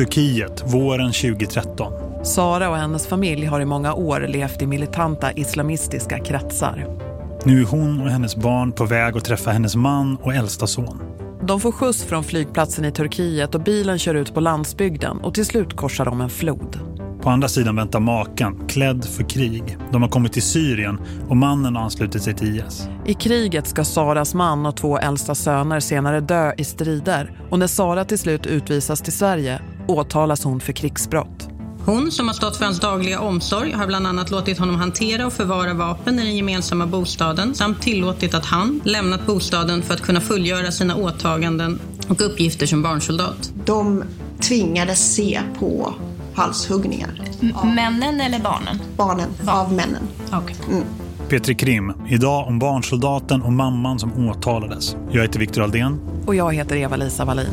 Turkiet våren 2013. Sara och hennes familj har i många år levt i militanta islamistiska kretsar. Nu är hon och hennes barn på väg att träffa hennes man och äldsta son. De får skjuts från flygplatsen i Turkiet och bilen kör ut på landsbygden och till slut korsar de en flod. På andra sidan väntar maken, klädd för krig. De har kommit till Syrien och mannen har anslutit sig till IS. I kriget ska Saras man och två äldsta söner senare dö i strider. Och när Sara till slut utvisas till Sverige åtalas hon för krigsbrott. Hon, som har stått för hans dagliga omsorg, har bland annat låtit honom hantera och förvara vapen i den gemensamma bostaden samt tillåtit att han lämnat bostaden för att kunna fullgöra sina åtaganden och uppgifter som barnsoldat. De tvingades se på halshuggningar. Männen eller barnen? Barnen, av männen. Okay. Mm. Petri Krim, idag om barnsoldaten och mamman som åtalades. Jag heter Viktor Aldén. Och jag heter Eva-Lisa Wallin.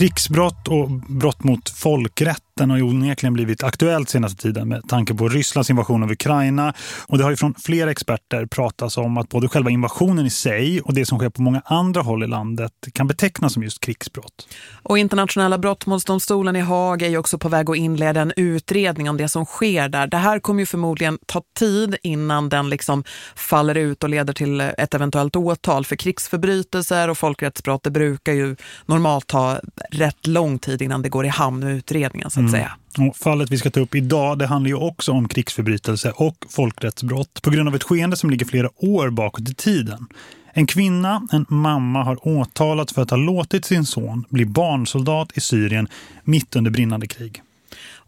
Krigsbrott och brott mot folkrätt. Den har ju onekligen blivit aktuellt senaste tiden med tanke på Rysslands invasion av Ukraina. Och det har ju från flera experter pratats om att både själva invasionen i sig och det som sker på många andra håll i landet kan betecknas som just krigsbrott. Och internationella brottmålsdomstolen i Haag är ju också på väg att inleda en utredning om det som sker där. Det här kommer ju förmodligen ta tid innan den liksom faller ut och leder till ett eventuellt åtal för krigsförbrytelser och folkrättsbrott. Det brukar ju normalt ta rätt lång tid innan det går i hamn med utredningen så att mm säga. Och fallet vi ska ta upp idag det handlar ju också om krigsförbrytelse och folkrättsbrott på grund av ett skeende som ligger flera år bakåt i tiden. En kvinna, en mamma, har åtalat för att ha låtit sin son bli barnsoldat i Syrien mitt under brinnande krig.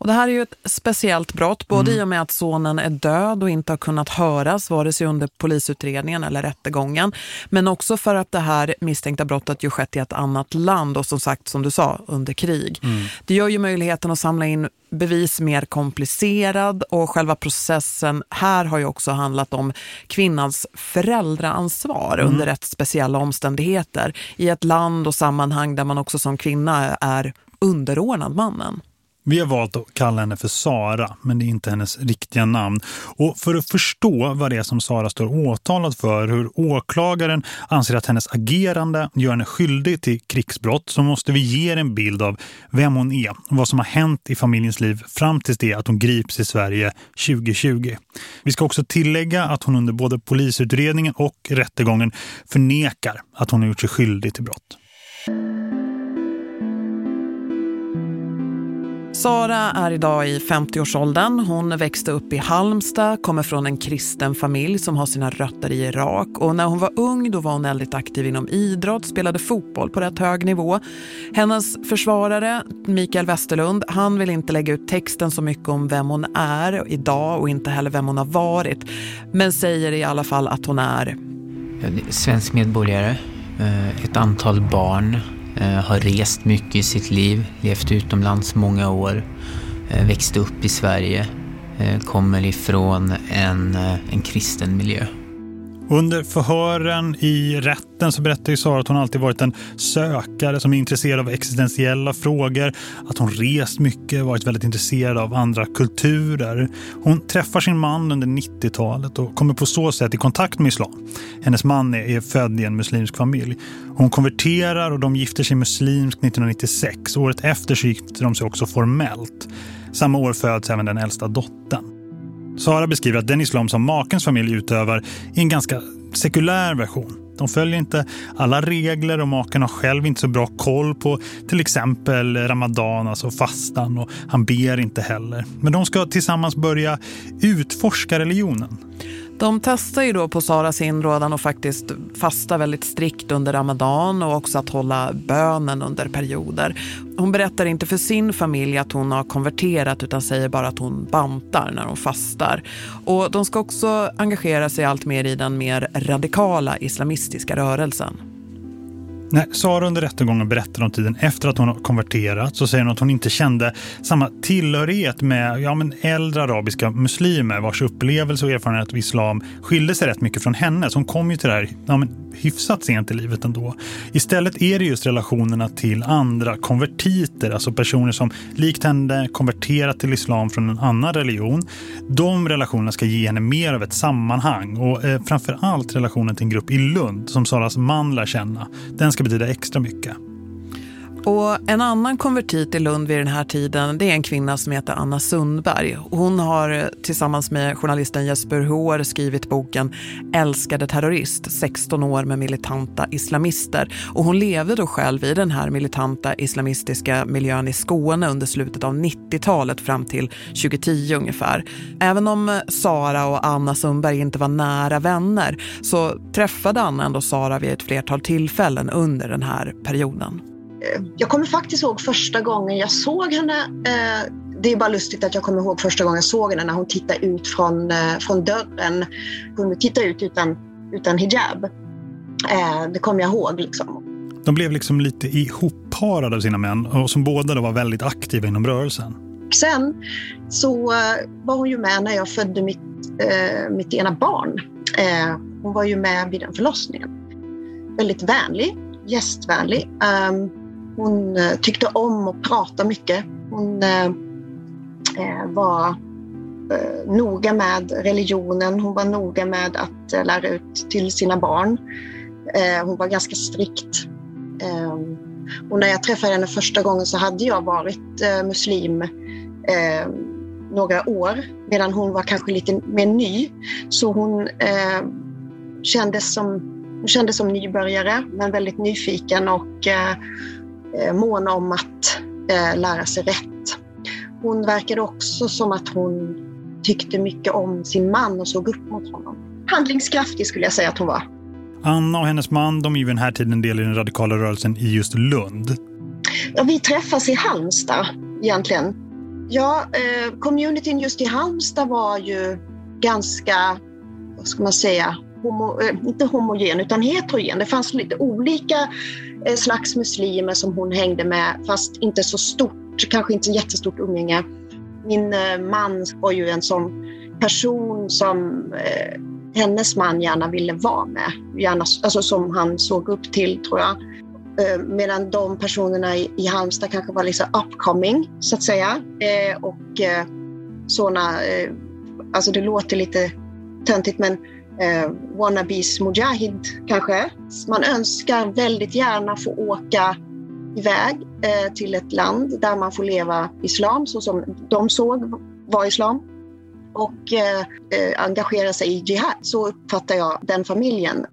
Och det här är ju ett speciellt brott, både mm. i och med att sonen är död och inte har kunnat höras vare sig under polisutredningen eller rättegången. Men också för att det här misstänkta brottet ju skett i ett annat land och som sagt, som du sa, under krig. Mm. Det gör ju möjligheten att samla in bevis mer komplicerad och själva processen här har ju också handlat om kvinnans föräldraansvar mm. under rätt speciella omständigheter i ett land och sammanhang där man också som kvinna är underordnad mannen. Vi har valt att kalla henne för Sara, men det är inte hennes riktiga namn. Och för att förstå vad det är som Sara står åtalad för, hur åklagaren anser att hennes agerande gör henne skyldig till krigsbrott, så måste vi ge en bild av vem hon är och vad som har hänt i familjens liv fram tills det att hon grips i Sverige 2020. Vi ska också tillägga att hon under både polisutredningen och rättegången förnekar att hon har gjort sig skyldig till brott. Sara är idag i 50-årsåldern. Hon växte upp i Halmstad, kommer från en kristen familj som har sina rötter i Irak. Och när hon var ung då var hon väldigt aktiv inom idrott, spelade fotboll på rätt hög nivå. Hennes försvarare, Mikael Westerlund, han vill inte lägga ut texten så mycket om vem hon är idag och inte heller vem hon har varit. Men säger i alla fall att hon är... Svensk medborgare, eh, ett antal barn Eh, har rest mycket i sitt liv, levt utomlands många år, eh, växte upp i Sverige, eh, kommer ifrån en, en kristen miljö. Under förhören i rätten så berättar ju Sara att hon alltid varit en sökare som är intresserad av existentiella frågor. Att hon rest mycket, varit väldigt intresserad av andra kulturer. Hon träffar sin man under 90-talet och kommer på så sätt i kontakt med islam. Hennes man är född i en muslimsk familj. Hon konverterar och de gifter sig muslimskt 1996. Året efter så gifter de sig också formellt. Samma år föds även den äldsta dottern. Sara beskriver att den islam som makens familj utövar är en ganska sekulär version. De följer inte alla regler och maken har själv inte så bra koll på till exempel ramadan, alltså fastan och han ber inte heller. Men de ska tillsammans börja utforska religionen. De testar ju då på Saras inrådan och faktiskt fasta väldigt strikt under ramadan och också att hålla bönen under perioder. Hon berättar inte för sin familj att hon har konverterat utan säger bara att hon bantar när hon fastar. Och de ska också engagera sig allt mer i den mer radikala islamistiska rörelsen. När Sara under rättegången berättar om tiden efter att hon har konverterat så säger hon att hon inte kände samma tillhörighet med ja, men äldre arabiska muslimer vars upplevelse och erfarenhet av islam skilde sig rätt mycket från henne. Så hon kom ju till det här ja, men hyfsat sent i livet ändå. Istället är det just relationerna till andra konvertiter, alltså personer som likt henne konverterat till islam från en annan religion. De relationerna ska ge henne mer av ett sammanhang och eh, framförallt relationen till en grupp i Lund som Saras man lär känna. Den ska ska betyda extra mycket. Och en annan konvertit i Lund vid den här tiden det är en kvinna som heter Anna Sundberg. Hon har eh, tillsammans med journalisten Jesper Hård skrivit boken Älskade terrorist, 16 år med militanta islamister. Och hon levde då själv i den här militanta islamistiska miljön i Skåne under slutet av 90-talet fram till 2010 ungefär. Även om Sara och Anna Sundberg inte var nära vänner så träffade Anna ändå Sara vid ett flertal tillfällen under den här perioden. Eh, jag kommer faktiskt ihåg första gången jag såg henne. Eh, det är bara lustigt att jag kommer ihåg första gången jag såg henne när hon tittade ut från, eh, från dörren. Hon kunde titta ut utan, utan hijab. Det kommer jag ihåg. Liksom. De blev liksom lite ihopparade av sina män och som båda då var väldigt aktiva inom rörelsen. Sen så var hon ju med när jag födde mitt, mitt ena barn. Hon var ju med vid den förlossningen. Väldigt vänlig, gästvänlig. Hon eh, tyckte om att prata mycket. Hon eh, eh, var eh, noga med religionen. Hon var noga med att eh, lära ut till sina barn. Hon var ganska strikt. Och när jag träffade henne första gången så hade jag varit muslim några år medan hon var kanske lite mer ny. Så hon kändes som, hon kändes som nybörjare men väldigt nyfiken och eh, mån om att eh, lära sig rätt. Hon verkade också som att hon tyckte mycket om sin man och såg upp mot honom. Handlingskraftig skulle jag säga att hon var. Anna och hennes man, de är ju den här tiden del i den radikala rörelsen i just Lund. Ja, vi träffas i Halmstad egentligen. Ja, eh, communityn just i Halmstad var ju ganska, vad ska man säga, homo, eh, inte homogen utan heterogen. Det fanns lite olika eh, slags muslimer som hon hängde med fast inte så stort, kanske inte jättestort umgänge. Min eh, man var ju en sån person som hennes man gärna ville vara med, gärna, alltså som han såg upp till tror jag. Medan de personerna i Halmstad kanske var liksom upcoming så att säga. Och såna... alltså det låter lite töntigt men eh, wannabes mujahid kanske. Man önskar väldigt gärna få åka iväg eh, till ett land där man får leva islam så som de såg var islam och eh, eh engagera sig i jihad. Så uppfattar jag den familjen.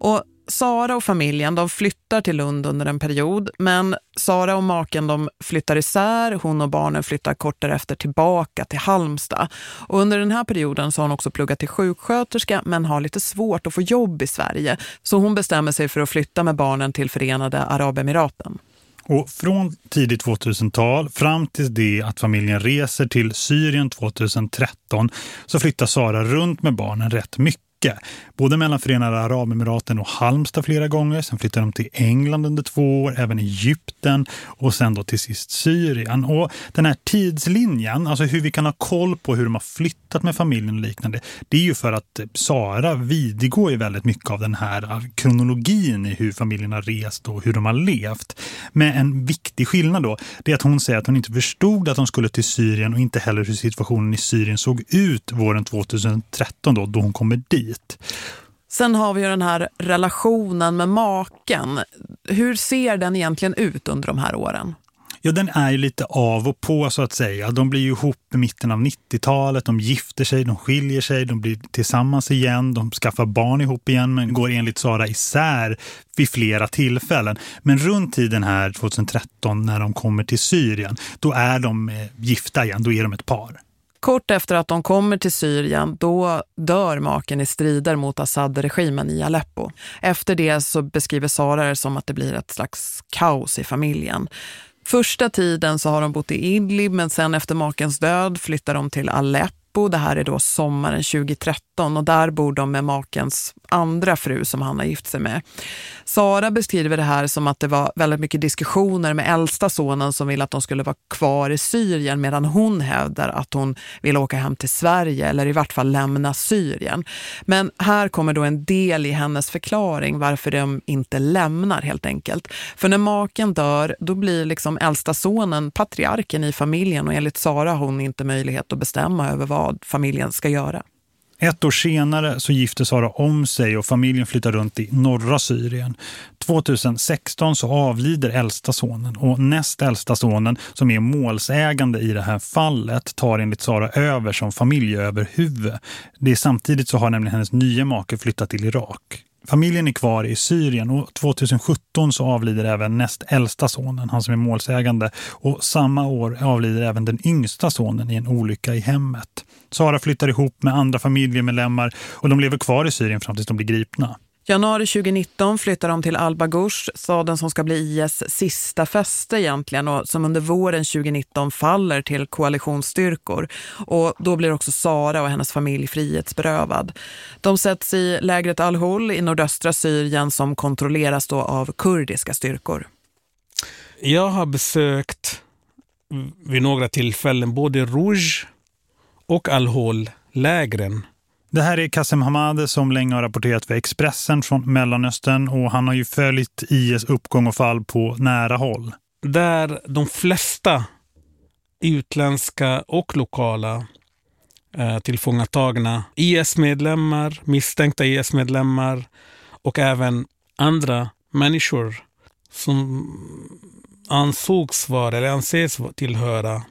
Och Sara och familjen de flyttar till Lund under en period men Sara och maken de flyttar isär, hon och barnen flyttar kort därefter tillbaka till Halmstad. Och under den här perioden så har hon också pluggat till sjuksköterska men har lite svårt att få jobb i Sverige. Så hon bestämmer sig för att flytta med barnen till Förenade Arabemiraten. Och från tidigt 2000-tal fram till det att familjen reser till Syrien 2013 så flyttar Sara runt med barnen rätt mycket mycket. Både mellan Förenade Arabemiraten och Halmstad flera gånger. Sen flyttade de till England under två år, även Egypten och sen då till sist Syrien. Och den här tidslinjen, alltså hur vi kan ha koll på hur de har flyttat med familjen och liknande, det är ju för att eh, Sara vidgår ju väldigt mycket av den här eh, kronologin i hur familjen har rest och hur de har levt. Men en viktig skillnad då, det är att hon säger att hon inte förstod att de skulle till Syrien och inte heller hur situationen i Syrien såg ut våren 2013 då, då hon kommer dit dit. Sen har vi ju den här relationen med maken. Hur ser den egentligen ut under de här åren? Ja, den är ju lite av och på så att säga. De blir ju ihop i mitten av 90-talet, de gifter sig, de skiljer sig, de blir tillsammans igen, de skaffar barn ihop igen men går enligt Sara isär vid flera tillfällen. Men runt tiden här 2013 när de kommer till Syrien, då är de eh, gifta igen, då är de ett par. Kort efter att de kommer till Syrien, då dör maken i strider mot Assad-regimen i Aleppo. Efter det så beskriver Sara det som att det blir ett slags kaos i familjen. Första tiden så har de bott i Idlib men sen efter makens död flyttar de till Aleppo Aleppo. Det här är då sommaren 2013 och där bor de med makens andra fru som han har gift sig med. Sara beskriver det här som att det var väldigt mycket diskussioner med äldsta sonen som ville att de skulle vara kvar i Syrien medan hon hävdar att hon vill åka hem till Sverige eller i vart fall lämna Syrien. Men här kommer då en del i hennes förklaring varför de inte lämnar helt enkelt. För när maken dör då blir liksom äldsta sonen patriarken i familjen och enligt Sara har hon inte möjlighet att bestämma över vad vad familjen ska göra. Ett år senare så gifte Sara om sig och familjen flyttar runt i norra Syrien. 2016 så avlider äldsta sonen och näst äldsta sonen som är målsägande i det här fallet tar enligt Sara över som familjeöverhuvud. Det är samtidigt så har nämligen hennes nya make flyttat till Irak. Familjen är kvar i Syrien och 2017 så avlider även näst äldsta sonen, han som är målsägande. Och samma år avlider även den yngsta sonen i en olycka i hemmet. Sara flyttar ihop med andra familjemedlemmar och de lever kvar i Syrien fram tills de blir gripna. Januari 2019 flyttar de till Al-Baghush, staden som ska bli IS sista fäste egentligen och som under våren 2019 faller till koalitionsstyrkor. Och då blir också Sara och hennes familj frihetsberövad. De sätts i lägret Al-Hol i nordöstra Syrien som kontrolleras då av kurdiska styrkor. Jag har besökt vid några tillfällen både Rouge och Al-Hol-lägren det här är Kassem Hamade som länge har rapporterat för Expressen från Mellanöstern och han har ju följt IS uppgång och fall på nära håll. Där de flesta utländska och lokala eh, tillfångatagna IS-medlemmar, misstänkta IS-medlemmar och även andra människor som ansågs vara eller anses tillhöra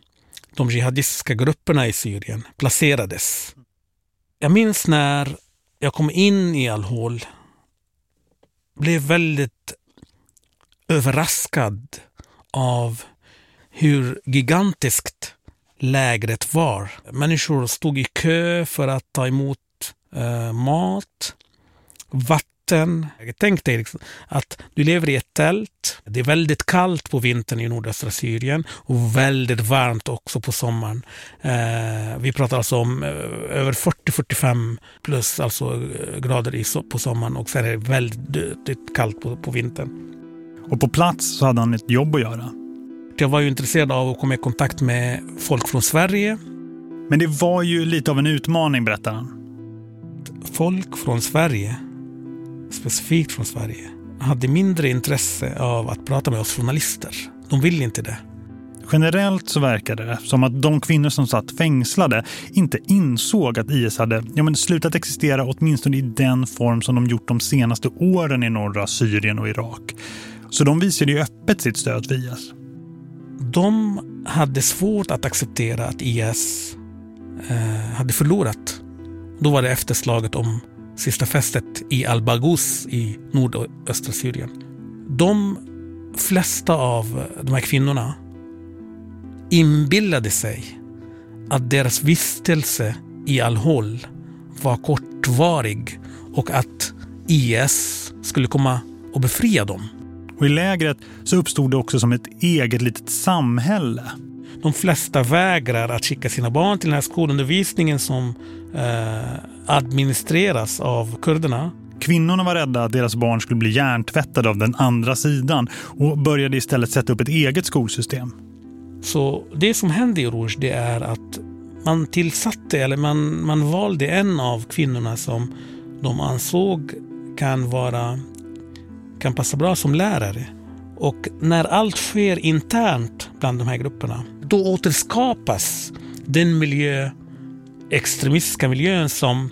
de jihadistiska grupperna i Syrien placerades. Jag minns när jag kom in i Alhol, blev väldigt överraskad av hur gigantiskt lägret var. Människor stod i kö för att ta emot eh, mat, vatten vintern. Tänk dig liksom att du lever i ett tält. Det är väldigt kallt på vintern i nordöstra Syrien och väldigt varmt också på sommaren. Eh, vi pratar alltså om eh, över 40-45 plus alltså eh, grader i, på sommaren och sen är det väldigt kallt på, på vintern. Och på plats så hade han ett jobb att göra. Jag var ju intresserad av att komma i kontakt med folk från Sverige. Men det var ju lite av en utmaning, berättar han. Folk från Sverige specifikt från Sverige, hade mindre intresse av att prata med oss journalister. De vill inte det. Generellt så verkade det som att de kvinnor som satt fängslade inte insåg att IS hade ja, men slutat existera åtminstone i den form som de gjort de senaste åren i norra Syrien och Irak. Så de visade ju öppet sitt stöd för IS. De hade svårt att acceptera att IS eh, hade förlorat. Då var det efterslaget om sista fästet i Al-Baghous i nordöstra Syrien. De flesta av de här kvinnorna inbillade sig att deras vistelse i Al-Hol var kortvarig och att IS skulle komma och befria dem. Och i lägret så uppstod det också som ett eget litet samhälle. De flesta vägrar att skicka sina barn till den här skolundervisningen som eh, administreras av kurderna. Kvinnorna var rädda att deras barn skulle bli hjärntvättade av den andra sidan och började istället sätta upp ett eget skolsystem. Så det som hände i Rouge det är att man tillsatte eller man, man valde en av kvinnorna som de ansåg kan vara kan passa bra som lärare. Och när allt sker internt bland de här grupperna, då återskapas den miljö extremistiska miljön som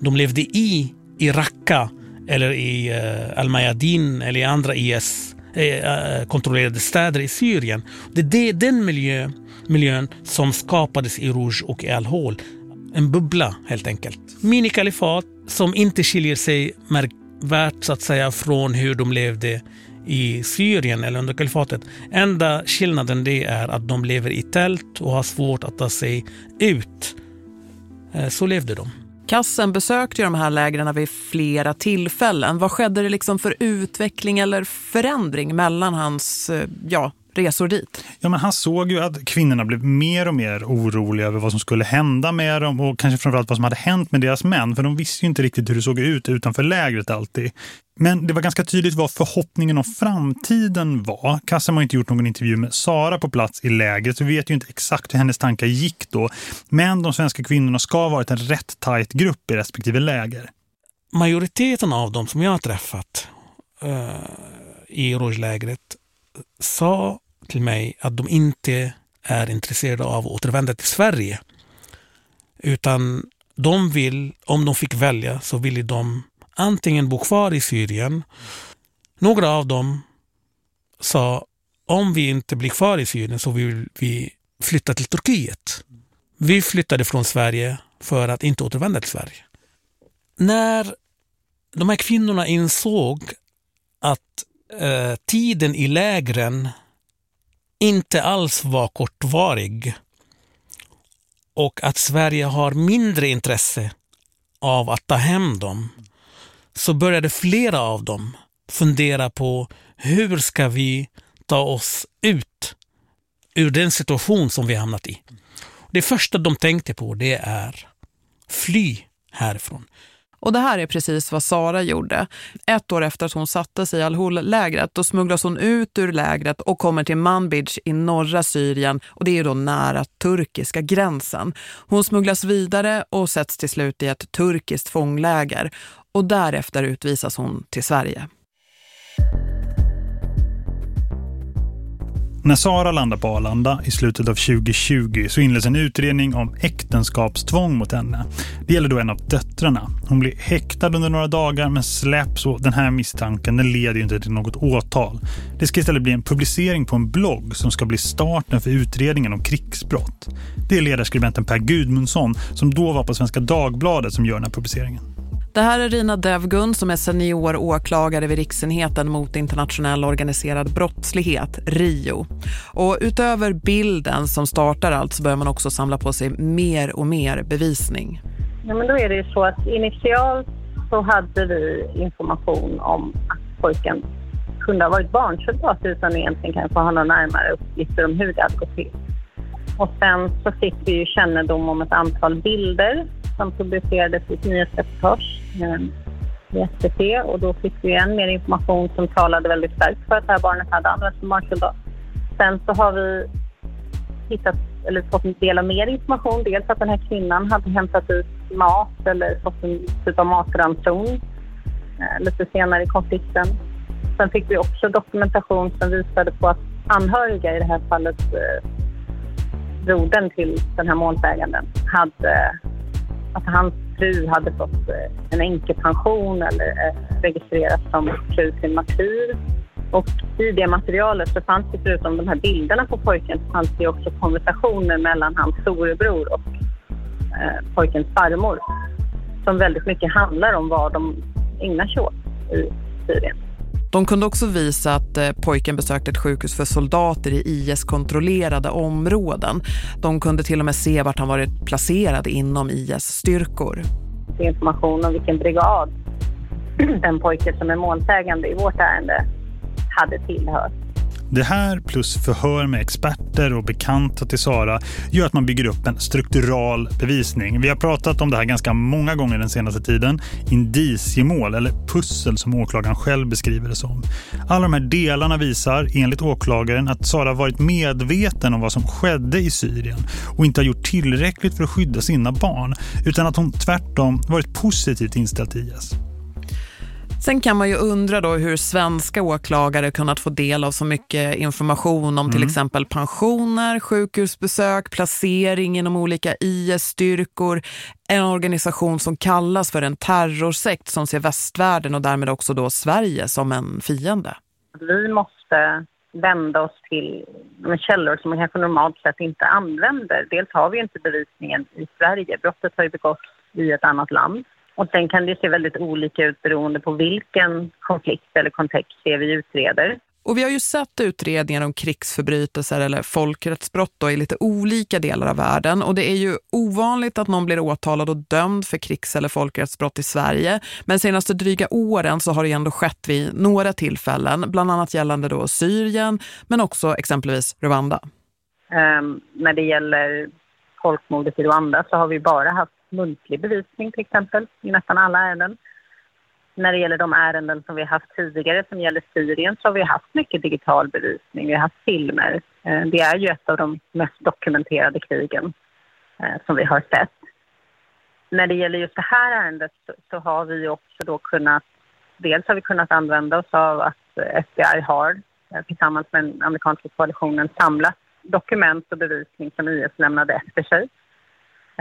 de levde i, i Raqqa eller i eh, Al-Mayadin eller i andra IS eh, eh, kontrollerade städer i Syrien. Det är det, den miljö, miljön som skapades i Rouge och i Al-Hol. En bubbla helt enkelt. Minikalifat som inte skiljer sig märkvärt så att säga från hur de levde i Syrien eller under kalifatet. Enda skillnaden det är att de lever i tält och har svårt att ta sig ut Eh, så levde de. Kassen besökte de här lägren vid flera tillfällen. Vad skedde det liksom för utveckling eller förändring mellan hans eh, ja, resor dit? Ja, men han såg ju att kvinnorna blev mer och mer oroliga över vad som skulle hända med dem och kanske framförallt vad som hade hänt med deras män. För de visste ju inte riktigt hur det såg ut utanför lägret alltid. Men det var ganska tydligt vad förhoppningen om framtiden var. Kassam har inte gjort någon intervju med Sara på plats i lägret så vi vet ju inte exakt hur hennes tankar gick då. Men de svenska kvinnorna ska ha varit en rätt tajt grupp i respektive läger. Majoriteten av dem som jag har träffat uh, i Rouge-lägret sa till mig att de inte är intresserade av att återvända till Sverige. Utan de vill, om de fick välja, så ville de antingen bo kvar i Syrien. Några av dem sa om vi inte blir kvar i Syrien så vill vi flytta till Turkiet. Vi flyttade från Sverige för att inte återvända till Sverige. När de här kvinnorna insåg att eh, tiden i lägren inte alls var kortvarig och att Sverige har mindre intresse av att ta hem dem så började flera av dem fundera på hur ska vi ta oss ut ur den situation som vi hamnat i. Det första de tänkte på det är fly härifrån. Och det här är precis vad Sara gjorde. Ett år efter att hon sattes i Al-Hol-lägret då smugglas hon ut ur lägret och kommer till Manbij i norra Syrien och det är då nära turkiska gränsen. Hon smugglas vidare och sätts till slut i ett turkiskt fångläger och därefter utvisas hon till Sverige. När Sara landar på Arlanda i slutet av 2020 så inleds en utredning om äktenskapstvång mot henne. Det gäller då en av döttrarna. Hon blir häktad under några dagar men släpps och den här misstanken den leder ju inte till något åtal. Det ska istället bli en publicering på en blogg som ska bli starten för utredningen om krigsbrott. Det är ledarskribenten Per Gudmundsson som då var på Svenska Dagbladet som gör den här publiceringen. Det här är Rina Devgun som är senior åklagare vid Riksenheten mot internationell organiserad brottslighet, RIO. Och utöver bilden som startar allt så börjar man också samla på sig mer och mer bevisning. Ja, men då är det ju så att initialt så hade vi information om att pojken kunde ha varit barnsoldat utan egentligen kanske ha några närmare uppgifter om hur det hade gått till. Och sen så fick vi ju kännedom om ett antal bilder som publicerades i ett nyhetsreportage ehm, i SVT och då fick vi än mer information som talade väldigt starkt för att det här barnet hade använts som barnsoldat. Sen så har vi hittat, eller fått en del av mer information. Dels att den här kvinnan hade hämtat ut mat eller fått en typ av matranson eh, lite senare i konflikten. Sen fick vi också dokumentation som visade på att anhöriga, i det här fallet eh, brodern till den här målsäganden, hade att hans fru hade fått eh, en änkepension eller eh, registrerats som fru till martyr. Och i det materialet så fanns det förutom de här bilderna på pojken så fanns det också konversationer mellan hans storebror och eh, pojkens farmor som väldigt mycket handlar om vad de ägnar sig åt i Syrien. De kunde också visa att eh, pojken besökte ett sjukhus för soldater i IS-kontrollerade områden. De kunde till och med se vart han varit placerad inom IS-styrkor. Information om vilken brigad den pojke som är målsägande i vårt ärende hade tillhört. Det här plus förhör med experter och bekanta till Sara gör att man bygger upp en struktural bevisning. Vi har pratat om det här ganska många gånger den senaste tiden. Indiciemål eller pussel som åklagaren själv beskriver det som. Alla de här delarna visar enligt åklagaren att Sara varit medveten om vad som skedde i Syrien och inte har gjort tillräckligt för att skydda sina barn utan att hon tvärtom varit positivt inställd till IS. Sen kan man ju undra då hur svenska åklagare kunnat få del av så mycket information om mm. till exempel pensioner, sjukhusbesök, placering inom olika IS-styrkor. En organisation som kallas för en terrorsekt som ser västvärlden och därmed också då Sverige som en fiende. Vi måste vända oss till källor som man kanske normalt sett inte använder. Dels har vi inte bevisningen i Sverige. Brottet har ju begåtts i ett annat land. Och sen kan det se väldigt olika ut beroende på vilken konflikt eller kontext det vi utreder. Och vi har ju sett utredningar om krigsförbrytelser eller folkrättsbrott då i lite olika delar av världen. Och det är ju ovanligt att någon blir åtalad och dömd för krigs- eller folkrättsbrott i Sverige. Men senaste dryga åren så har det ändå skett vid några tillfällen. Bland annat gällande då Syrien men också exempelvis Rwanda. Um, när det gäller folkmordet i Rwanda så har vi bara haft muntlig bevisning till exempel i nästan alla ärenden. När det gäller de ärenden som vi har haft tidigare som gäller Syrien så har vi haft mycket digital bevisning. Vi har haft filmer. Eh, det är ju ett av de mest dokumenterade krigen eh, som vi har sett. När det gäller just det här ärendet så har vi också då kunnat, dels har vi kunnat använda oss av att eh, FBI har tillsammans med den amerikanska koalitionen samlat dokument och bevisning som IS lämnade efter sig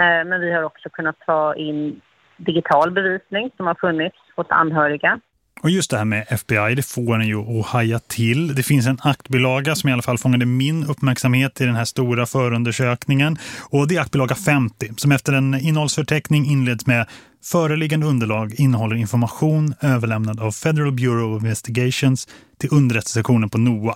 Eh, men vi har också kunnat ta in digital bevisning som har funnits hos anhöriga. Och just det här med FBI, det får en ju att haja till. Det finns en aktbilaga som i alla fall fångade min uppmärksamhet i den här stora förundersökningen. Och det är aktbilaga 50 som efter en innehållsförteckning inleds med Föreliggande underlag innehåller information överlämnad av Federal Bureau of Investigations till underrättelsesektionen på NOA.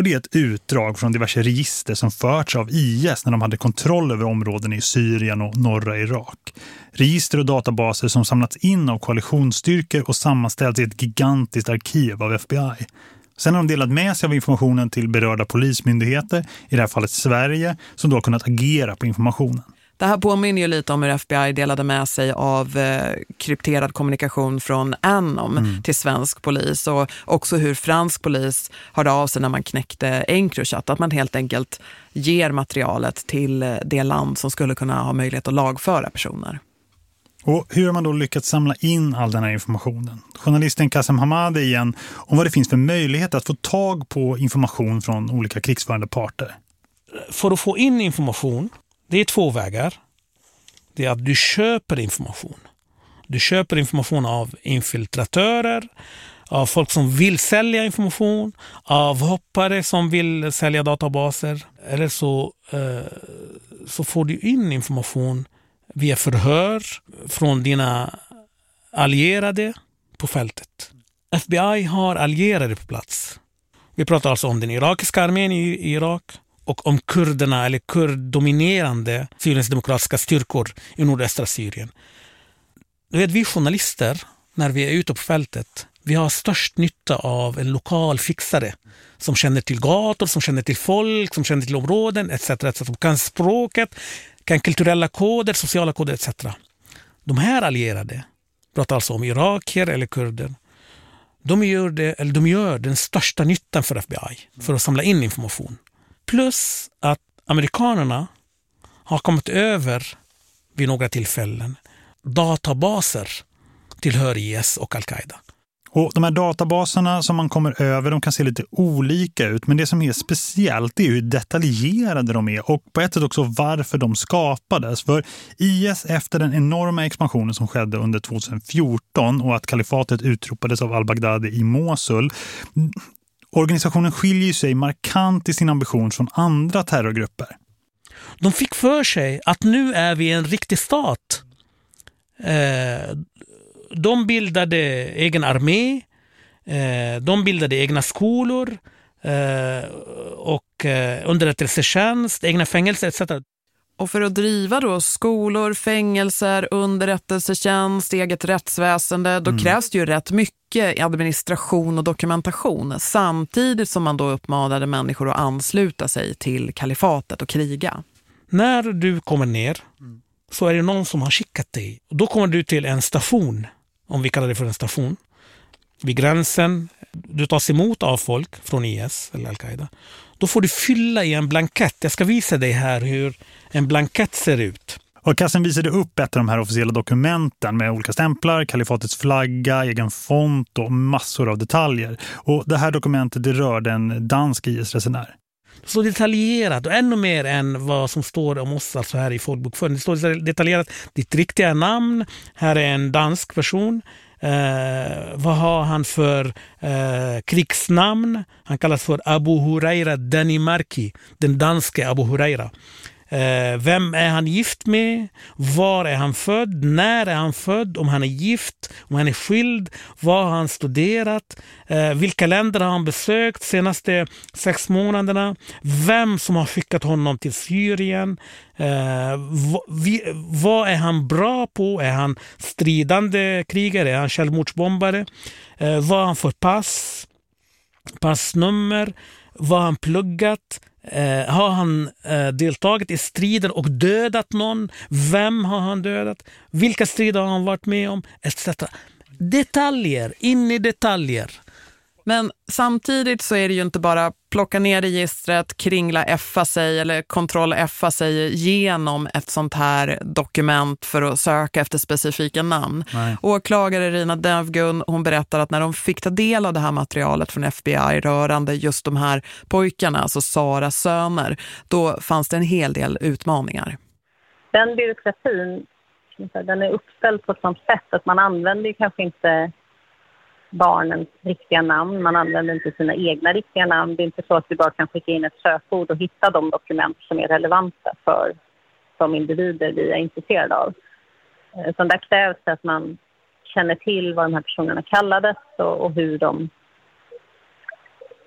Och det är ett utdrag från diverse register som förts av IS när de hade kontroll över områden i Syrien och norra Irak. Register och databaser som samlats in av koalitionsstyrkor och sammanställts i ett gigantiskt arkiv av FBI. Sen har de delat med sig av informationen till berörda polismyndigheter, i det här fallet Sverige, som då har kunnat agera på informationen. Det här påminner ju lite om hur FBI delade med sig av eh, krypterad kommunikation från Anom mm. till svensk polis och också hur fransk polis hörde av sig när man knäckte Encrochat. Att man helt enkelt ger materialet till eh, det land som skulle kunna ha möjlighet att lagföra personer. Och hur har man då lyckats samla in all den här informationen? Journalisten Kassem Hamadi igen om vad det finns för möjlighet att få tag på information från olika krigsförande parter. För att få in information det är två vägar. Det är att du köper information. Du köper information av infiltratörer, av folk som vill sälja information, av hoppare som vill sälja databaser. Eller så, eh, så får du in information via förhör från dina allierade på fältet. FBI har allierade på plats. Vi pratar alltså om den irakiska armén i Irak och om kurderna eller kurddominerande Syriens demokratiska styrkor i nordöstra Syrien. Du vet, vi journalister, när vi är ute på fältet, vi har störst nytta av en lokal fixare som känner till gator, som känner till folk, som känner till områden etc. etc. Som kan språket, kan kulturella koder, sociala koder etc. De här allierade, pratar alltså om irakier eller kurder, de gör, det, eller de gör den största nyttan för FBI för att samla in information. Plus att amerikanerna har kommit över vid några tillfällen databaser tillhör IS och Al-Qaida. Och de här databaserna som man kommer över, de kan se lite olika ut. Men det som är speciellt är hur detaljerade de är och på ett sätt också varför de skapades. För IS efter den enorma expansionen som skedde under 2014 och att kalifatet utropades av al-Baghdadi i Mosul Organisationen skiljer sig markant i sin ambition från andra terrorgrupper. De fick för sig att nu är vi en riktig stat. Eh, de bildade egen armé, eh, de bildade egna skolor eh, och underrättelsetjänst, egna fängelser etc. Och för att driva då skolor, fängelser, underrättelsetjänst, eget rättsväsende, då mm. krävs det ju rätt mycket administration och dokumentation samtidigt som man då uppmanade människor att ansluta sig till kalifatet och kriga. När du kommer ner så är det någon som har skickat dig. Då kommer du till en station, om vi kallar det för en station. Vid gränsen, du tas emot av folk från IS eller Al-Qaida. Då får du fylla i en blankett. Jag ska visa dig här hur en blankett ser ut. Och kassen visade upp ett av de här officiella dokumenten med olika stämplar, kalifatets flagga, egen font och massor av detaljer. Och det här dokumentet det rörde en dansk IS-resenär. Så detaljerat och ännu mer än vad som står om oss alltså här i folkbokföringen. Det står detaljerat ditt riktiga namn. Här är en dansk person. Eh, vad har han för eh, krigsnamn? Han kallas för Abu Huraira Danimarki, den danske Abu Huraira. Eh, vem är han gift med? Var är han född? När är han född? Om han är gift? Om han är skild? Vad har han studerat? Eh, vilka länder har han besökt senaste sex månaderna? Vem som har skickat honom till Syrien? Eh, vad är han bra på? Är han stridande krigare? Är han självmordsbombare? Eh, vad har han för pass? Passnummer? Vad har han pluggat? Eh, har han eh, deltagit i strider och dödat någon? Vem har han dödat? Vilka strider har han varit med om? Etc. Detaljer, in i detaljer. Men samtidigt så är det ju inte bara plocka ner registret, kringla effa sig eller kontroll effa sig genom ett sånt här dokument för att söka efter specifika namn. Nej. Åklagare Rina Devgun, hon berättar att när de fick ta del av det här materialet från FBI rörande just de här pojkarna, alltså Saras söner, då fanns det en hel del utmaningar. den byråkratin den är uppställd på ett sånt sätt att man använder kanske inte barnens riktiga namn. Man använder inte sina egna riktiga namn. Det är inte så att vi bara kan skicka in ett sökord och hitta de dokument som är relevanta för de individer vi är intresserade av. Eh, utan där krävs det att man känner till vad de här personerna kallades och, och hur de...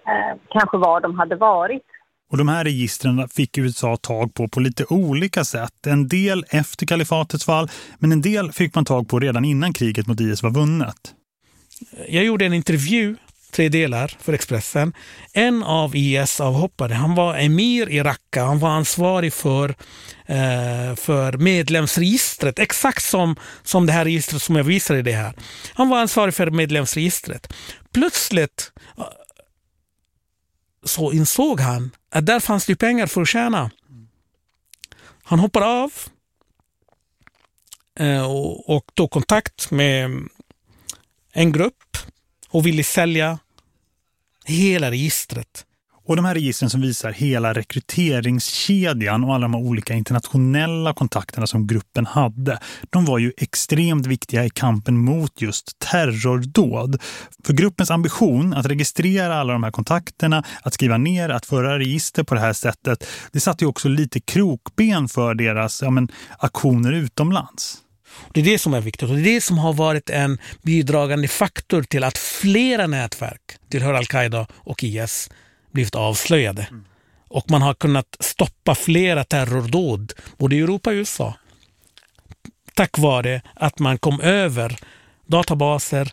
Eh, kanske var de hade varit. Och de här registren fick USA tag på på lite olika sätt. En del efter kalifatets fall, men en del fick man tag på redan innan kriget mot IS var vunnet. Jag gjorde en intervju, tre delar, för Expressen. En av IS-avhoppare, han var emir i Raqqa. Han var ansvarig för, eh, för medlemsregistret, exakt som, som det här registret som jag visade det här. Han var ansvarig för medlemsregistret. Plötsligt eh, så insåg han att där fanns det pengar för att tjäna. Han hoppar av eh, och tog kontakt med en grupp och ville sälja hela registret. Och de här registren som visar hela rekryteringskedjan och alla de olika internationella kontakterna som gruppen hade, de var ju extremt viktiga i kampen mot just terrordåd. För gruppens ambition att registrera alla de här kontakterna, att skriva ner, att föra register på det här sättet, det satte ju också lite krokben för deras ja, men, aktioner utomlands. Det är det som är viktigt och det är det som har varit en bidragande faktor till att flera nätverk tillhör Al-Qaida och IS blivit avslöjade. Mm. Och man har kunnat stoppa flera terrordåd både i Europa och USA. Tack vare att man kom över databaser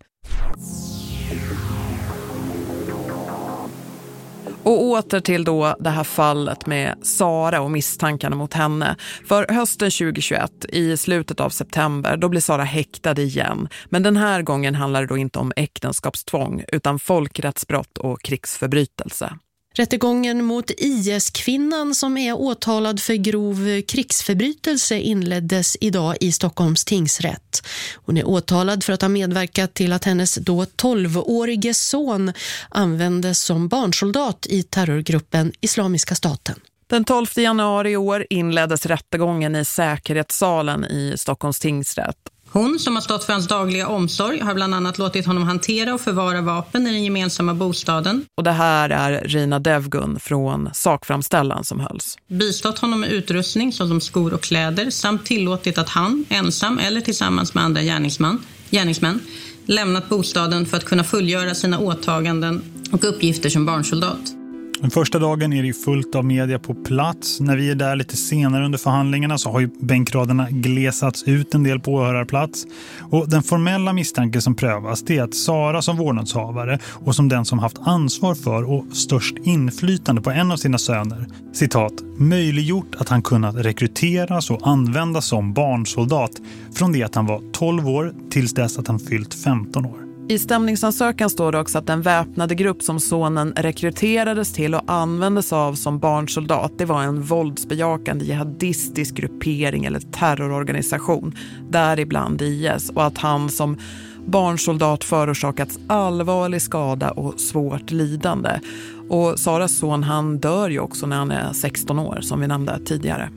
och åter till då det här fallet med Sara och misstankarna mot henne. För hösten 2021, i slutet av september, då blir Sara häktad igen. Men den här gången handlar det då inte om äktenskapstvång utan folkrättsbrott och krigsförbrytelse. Rättegången mot IS-kvinnan som är åtalad för grov krigsförbrytelse inleddes idag i Stockholms tingsrätt. Hon är åtalad för att ha medverkat till att hennes då 12-årige son användes som barnsoldat i terrorgruppen Islamiska staten. Den 12 januari i år inleddes rättegången i säkerhetssalen i Stockholms tingsrätt. Hon som har stått för hans dagliga omsorg har bland annat låtit honom hantera och förvara vapen i den gemensamma bostaden. Och det här är Rina Devgun från sakframställan som hölls. Bistått honom med utrustning såsom skor och kläder samt tillåtit att han, ensam eller tillsammans med andra gärningsman, gärningsmän, lämnat bostaden för att kunna fullgöra sina åtaganden och uppgifter som barnsoldat. Den första dagen är det fullt av media på plats. När vi är där lite senare under förhandlingarna så har ju bänkraderna glesats ut en del på åhörarplats. Och den formella misstanken som prövas det är att Sara som vårdnadshavare och som den som haft ansvar för och störst inflytande på en av sina söner, citat, möjliggjort att han kunnat rekryteras och användas som barnsoldat från det att han var 12 år tills dess att han fyllt 15 år. I stämningsansökan står det också att den väpnade grupp som sonen rekryterades till och användes av som barnsoldat det var en våldsbejakande jihadistisk gruppering eller terrororganisation, däribland IS och att han som barnsoldat förorsakats allvarlig skada och svårt lidande. Och Saras son han dör ju också när han är 16 år som vi nämnde tidigare.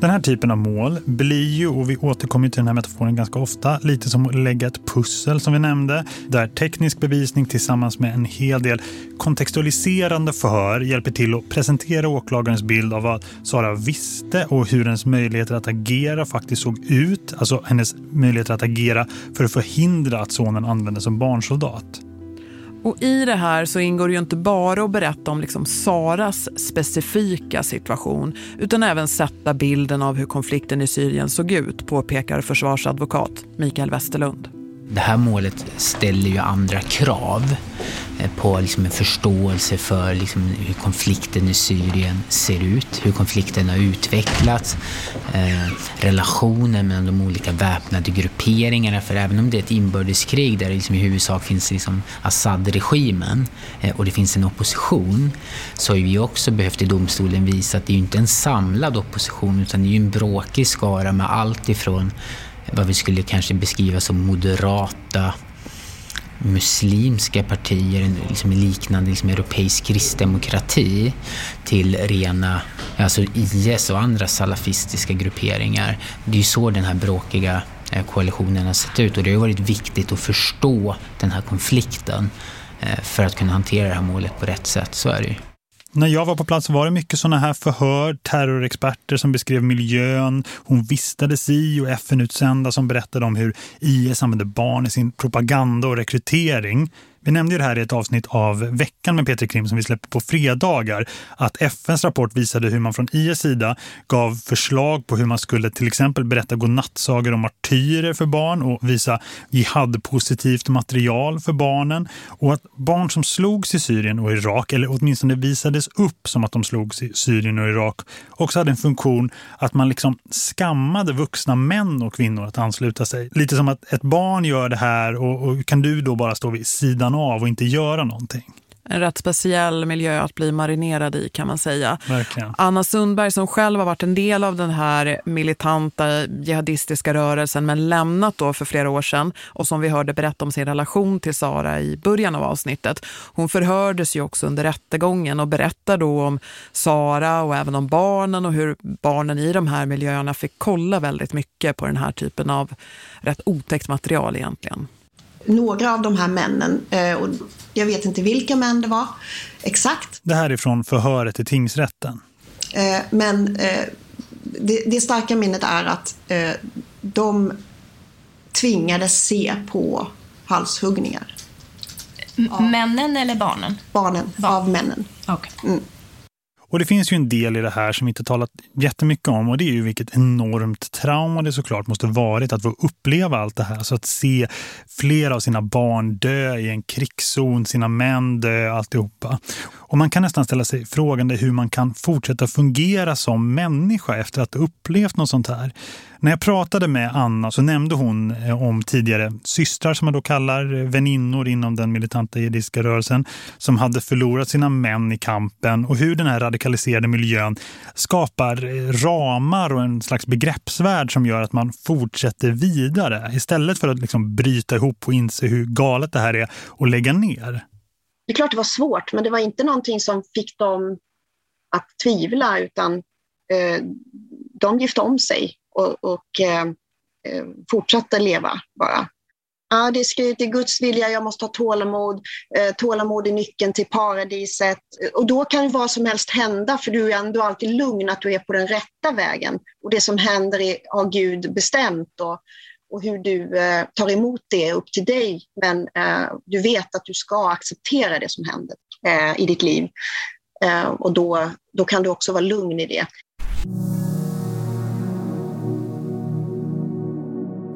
Den här typen av mål blir ju, och vi återkommer till den här metaforen ganska ofta, lite som att lägga ett pussel som vi nämnde, där teknisk bevisning tillsammans med en hel del kontextualiserande förhör hjälper till att presentera åklagarens bild av vad Sara visste och hur hennes möjligheter att agera faktiskt såg ut, alltså hennes möjligheter att agera för att förhindra att sonen användes som barnsoldat. Och i det här så ingår det ju inte bara att berätta om liksom Saras specifika situation utan även sätta bilden av hur konflikten i Syrien såg ut, påpekar försvarsadvokat Mikael Westerlund. Det här målet ställer ju andra krav eh, på liksom en förståelse för liksom hur konflikten i Syrien ser ut, hur konflikten har utvecklats, eh, relationen mellan de olika väpnade grupperingarna. För även om det är ett inbördeskrig där det liksom i huvudsak finns liksom Assad-regimen eh, och det finns en opposition så har vi också behövt i domstolen visa att det är inte en samlad opposition utan det är en bråkig skara med allt ifrån vad vi skulle kanske beskriva som moderata muslimska partier, liksom liknande liksom europeisk kristdemokrati till rena alltså IS och andra salafistiska grupperingar. Det är ju så den här bråkiga eh, koalitionen har sett ut och det har varit viktigt att förstå den här konflikten eh, för att kunna hantera det här målet på rätt sätt, så är det ju. När jag var på plats var det mycket sådana här förhör, terrorexperter som beskrev miljön hon vistades i och FN-utsända som berättade om hur IS använde barn i sin propaganda och rekrytering. Vi nämnde ju det här i ett avsnitt av Veckan med Peter Krim som vi släpper på fredagar. Att FNs rapport visade hur man från IS sida gav förslag på hur man skulle till exempel berätta godnattsagor om martyrer för barn och visa jihad-positivt material för barnen. Och att barn som slogs i Syrien och Irak, eller åtminstone visades upp som att de slogs i Syrien och Irak, också hade en funktion att man liksom skammade vuxna män och kvinnor att ansluta sig. Lite som att ett barn gör det här och, och kan du då bara stå vid sidan sidan av och inte göra någonting. En rätt speciell miljö att bli marinerad i kan man säga. Verkligen. Anna Sundberg som själv har varit en del av den här militanta jihadistiska rörelsen men lämnat då för flera år sedan och som vi hörde berätta om sin relation till Sara i början av avsnittet. Hon förhördes ju också under rättegången och berättar då om Sara och även om barnen och hur barnen i de här miljöerna fick kolla väldigt mycket på den här typen av rätt otäckt material egentligen några av de här männen, eh, och jag vet inte vilka män det var exakt. Det här är från förhöret i tingsrätten. Eh, men eh, det, det starka minnet är att de tvingades se på halshuggningar. Männen eller barnen? Barnen, Barn. av männen. Okay. Mm. Och det finns ju en del i det här som vi inte talat jättemycket om och det är ju vilket enormt trauma det såklart måste varit att få uppleva allt det här. Alltså att se flera av sina barn dö i en krigszon, sina män dö, alltihopa. Och man kan nästan ställa sig frågan hur man kan fortsätta fungera som människa efter att ha upplevt något sånt här. När jag pratade med Anna så nämnde hon eh, om tidigare systrar som man då kallar eh, väninnor inom den militanta jiddiska rörelsen som hade förlorat sina män i kampen. Och hur den här radikaliserade miljön skapar eh, ramar och en slags begreppsvärld som gör att man fortsätter vidare. Istället för att liksom bryta ihop och inse hur galet det här är och lägga ner. Det är klart det var svårt men det var inte någonting som fick dem att tvivla utan eh, de gifte om sig och, och eh, eh fortsatte leva bara. Ja, det är skrivet i Guds vilja, jag måste ha tålamod. Eh, tålamod är nyckeln till paradiset. Och då kan vad som helst hända, för du är ändå alltid lugn att du är på den rätta vägen. Och det som händer är, har Gud bestämt och, och hur du eh, tar emot det är upp till dig. Men eh, du vet att du ska acceptera det som händer eh, i ditt liv. Eh, och då, då kan du också vara lugn i det.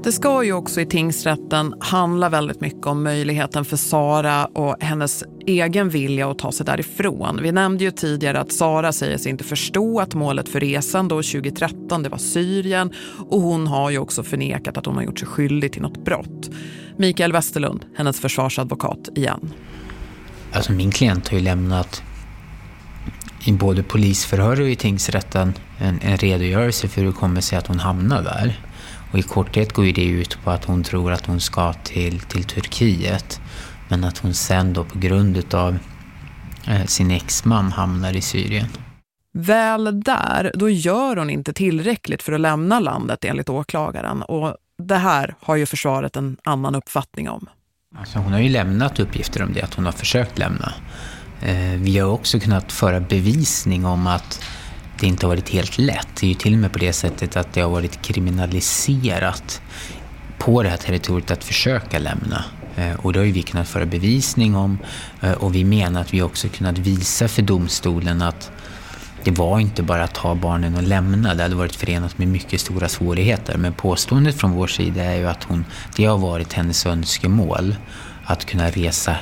Det ska ju också i tingsrätten handla väldigt mycket om möjligheten för Sara och hennes egen vilja att ta sig därifrån. Vi nämnde ju tidigare att Sara säger sig inte förstå att målet för resan då 2013 det var Syrien och hon har ju också förnekat att hon har gjort sig skyldig till något brott. Mikael Westerlund, hennes försvarsadvokat igen. Alltså min klient har ju lämnat i både polisförhör och i tingsrätten en, en redogörelse för hur det kommer sig att hon hamnar där. Och i korthet går ju det ut på att hon tror att hon ska till, till Turkiet. Men att hon sen då på grund av eh, sin exman hamnar i Syrien. Väl där, då gör hon inte tillräckligt för att lämna landet enligt åklagaren. Och det här har ju försvaret en annan uppfattning om. Alltså hon har ju lämnat uppgifter om det, att hon har försökt lämna. Eh, vi har också kunnat föra bevisning om att det inte har varit helt lätt. Det är ju till och med på det sättet att det har varit kriminaliserat på det här territoriet att försöka lämna. Eh, och det har ju vi kunnat föra bevisning om eh, och vi menar att vi också kunnat visa för domstolen att det var inte bara att ta barnen och lämna, det hade varit förenat med mycket stora svårigheter. Men påståendet från vår sida är ju att hon, det har varit hennes önskemål att kunna resa